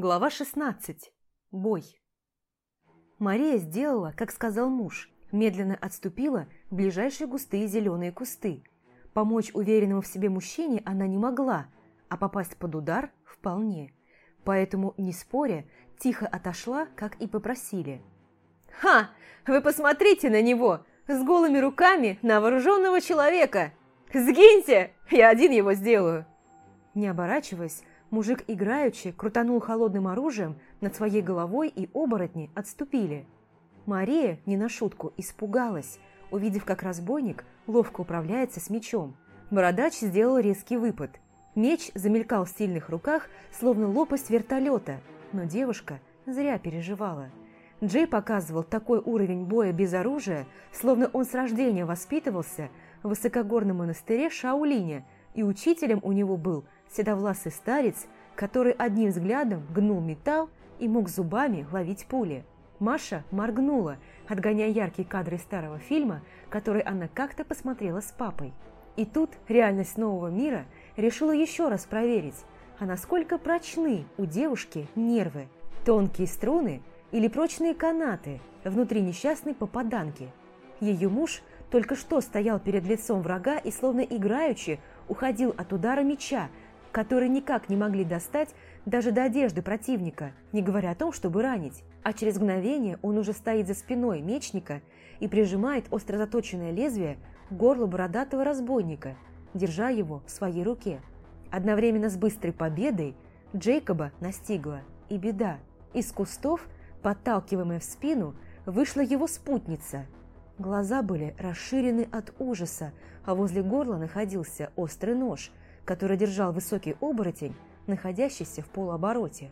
Глава 16. Бой. Мария сделала, как сказал муж, медленно отступила в ближайшие густые зеленые кусты. Помочь уверенному в себе мужчине она не могла, а попасть под удар – вполне. Поэтому, не споря, тихо отошла, как и попросили. «Ха! Вы посмотрите на него! С голыми руками на вооруженного человека! Сгиньте! Я один его сделаю!» Не оборачиваясь, Мужик играючи крутанул холодным оружием над своей головой, и оборотни отступили. Мария, не на шутку, испугалась, увидев, как разбойник ловко управляется с мечом. Бородач сделал резкий выпад. Меч замелькал в сильных руках, словно лопасть вертолета, но девушка зря переживала. Джей показывал такой уровень боя без оружия, словно он с рождения воспитывался в высокогорном монастыре Шаолине, и учителем у него был – седовласый старец, который одним взглядом гнул металл и мог зубами ловить пули. Маша моргнула, отгоняя яркие кадры старого фильма, который она как-то посмотрела с папой. И тут реальность нового мира решила еще раз проверить, а насколько прочны у девушки нервы, тонкие струны или прочные канаты внутри несчастной попаданки. Ее муж только что стоял перед лицом врага и словно играючи уходил от удара меча, которые никак не могли достать даже до одежды противника, не говоря о том, чтобы ранить. А через мгновение он уже стоит за спиной мечника и прижимает остро заточенное лезвие к горлу бородатого разбойника, держа его в своей руке. Одновременно с быстрой победой Джейкоба настигла и беда. Из кустов, подталкиваемая в спину, вышла его спутница. Глаза были расширены от ужаса, а возле горла находился острый нож – который держал высокий оборотень, находящийся в полуобороте.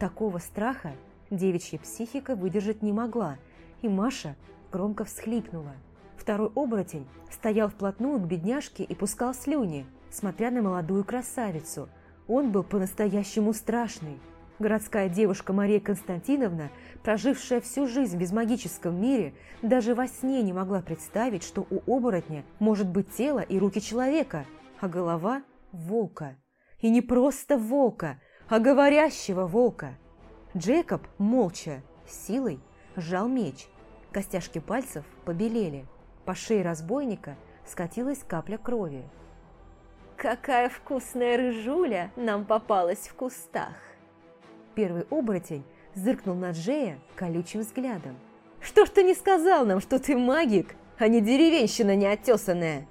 Такого страха девичья психика выдержать не могла, и Маша громко всхлипнула. Второй оборотень стоял вплотную к бедняжке и пускал слюни, смотря на молодую красавицу. Он был по-настоящему страшный. Городская девушка Мария Константиновна, прожившая всю жизнь в безмагическом мире, даже во сне не могла представить, что у оборотня может быть тело и руки человека, а голова волка. И не просто волка, а говорящего волка. Джейкоб молча, силой, сжал меч. Костяшки пальцев побелели. По шее разбойника скатилась капля крови. «Какая вкусная рыжуля нам попалась в кустах!» Первый оборотень зыркнул на Джея колючим взглядом. «Что ж ты не сказал нам, что ты магик, а не деревенщина неотесанная?»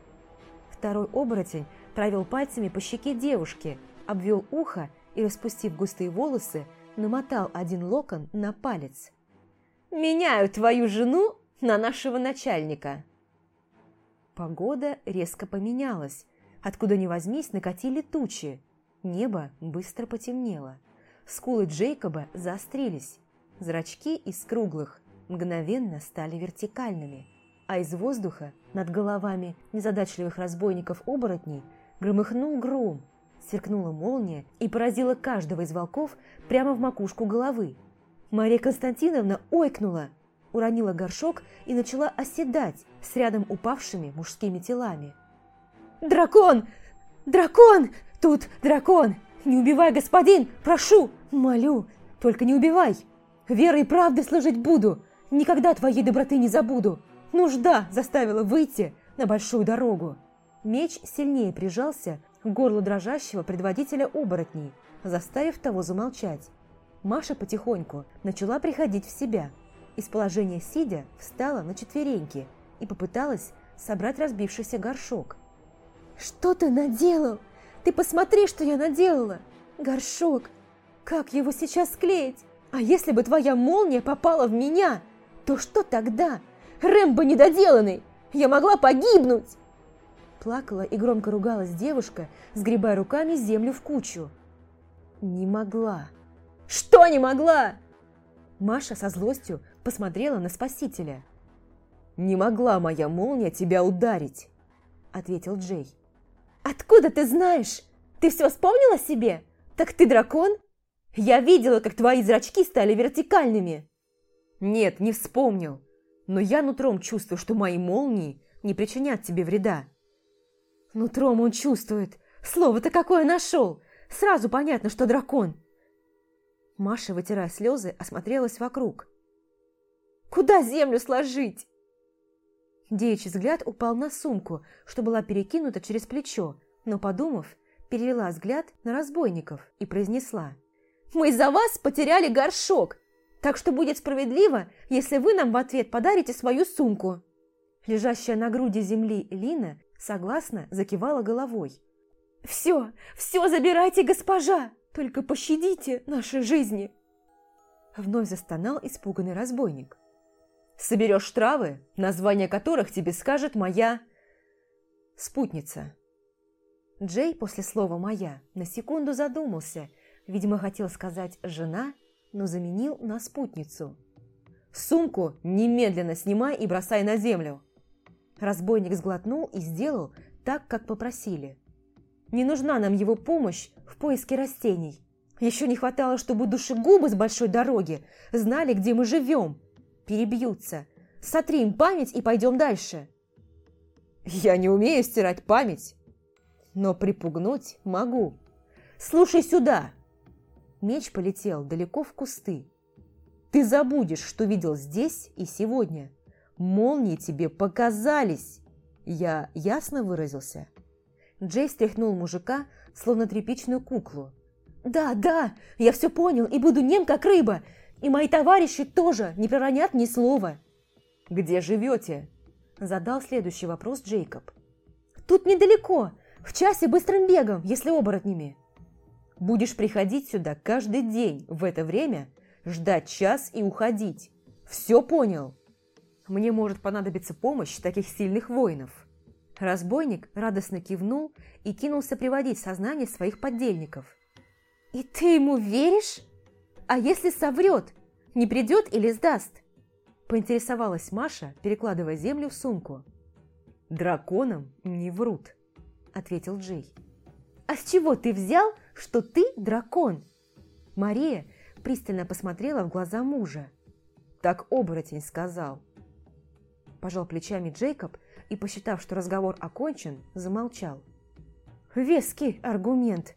Второй оборотень провел пальцами по щеке девушки, обвел ухо и, распустив густые волосы, намотал один локон на палец. «Меняю твою жену на нашего начальника!» Погода резко поменялась. Откуда ни возьмись, накатили тучи. Небо быстро потемнело. Скулы Джейкоба заострились. Зрачки из круглых мгновенно стали вертикальными, а из воздуха над головами незадачливых разбойников-оборотней Громыхнул гром, сверкнула молния и поразила каждого из волков прямо в макушку головы. Мария Константиновна ойкнула, уронила горшок и начала оседать с рядом упавшими мужскими телами. «Дракон! Дракон! Тут дракон! Не убивай, господин! Прошу! Молю! Только не убивай! Верой и правдой служить буду! Никогда твоей доброты не забуду! Нужда заставила выйти на большую дорогу!» Меч сильнее прижался к горлу дрожащего предводителя оборотней, заставив того замолчать. Маша потихоньку начала приходить в себя. Из положения сидя встала на четвереньки и попыталась собрать разбившийся горшок. «Что ты наделал? Ты посмотри, что я наделала! Горшок! Как его сейчас склеить? А если бы твоя молния попала в меня, то что тогда? Рэмбо недоделанный! Я могла погибнуть!» Плакала и громко ругалась девушка, сгребая руками землю в кучу. Не могла. Что не могла? Маша со злостью посмотрела на спасителя. «Не могла моя молния тебя ударить», — ответил Джей. «Откуда ты знаешь? Ты все вспомнила себе? Так ты дракон? Я видела, как твои зрачки стали вертикальными». «Нет, не вспомнил. Но я нутром чувствую, что мои молнии не причинят тебе вреда». Нутром он чувствует. Слово-то какое нашел. Сразу понятно, что дракон. Маша, вытирая слезы, осмотрелась вокруг. «Куда землю сложить?» Девичий взгляд упал на сумку, что была перекинута через плечо, но, подумав, перевела взгляд на разбойников и произнесла. «Мы из-за вас потеряли горшок, так что будет справедливо, если вы нам в ответ подарите свою сумку». Лежащая на груди земли Лина согласно закивала головой. «Все, все забирайте, госпожа! Только пощадите наши жизни!» Вновь застонал испуганный разбойник. «Соберешь травы, название которых тебе скажет моя...» «Спутница». Джей после слова «моя» на секунду задумался, видимо, хотел сказать «жена», но заменил на спутницу. «Сумку немедленно снимай и бросай на землю!» Разбойник сглотнул и сделал так, как попросили. Не нужна нам его помощь в поиске растений. Еще не хватало, чтобы душегубы с большой дороги знали, где мы живем. Перебьются. Сотри им память и пойдем дальше. Я не умею стирать память, но припугнуть могу. Слушай сюда. Меч полетел далеко в кусты. Ты забудешь, что видел здесь и сегодня. Молнии тебе показались. Я ясно выразился? Джей стряхнул мужика, словно тряпичную куклу. «Да, да, я все понял и буду нем, как рыба, и мои товарищи тоже не проронят ни слова». «Где живете?» Задал следующий вопрос Джейкоб. «Тут недалеко, в часе быстрым бегом, если оборотнями». «Будешь приходить сюда каждый день в это время, ждать час и уходить. Все понял?» «Мне может понадобиться помощь таких сильных воинов». Разбойник радостно кивнул и кинулся приводить сознание своих поддельников. «И ты ему веришь? А если соврет, не придет или сдаст?» Поинтересовалась Маша, перекладывая землю в сумку. «Драконам не врут», — ответил Джей. «А с чего ты взял, что ты дракон?» Мария пристально посмотрела в глаза мужа. «Так оборотень сказал». Пожал плечами Джейкоб и, посчитав, что разговор окончен, замолчал. «Веский аргумент!»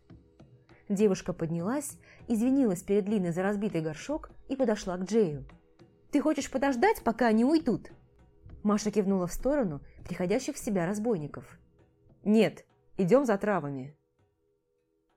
Девушка поднялась, извинилась перед Линой за разбитый горшок и подошла к Джею. «Ты хочешь подождать, пока они уйдут?» Маша кивнула в сторону приходящих в себя разбойников. «Нет, идем за травами».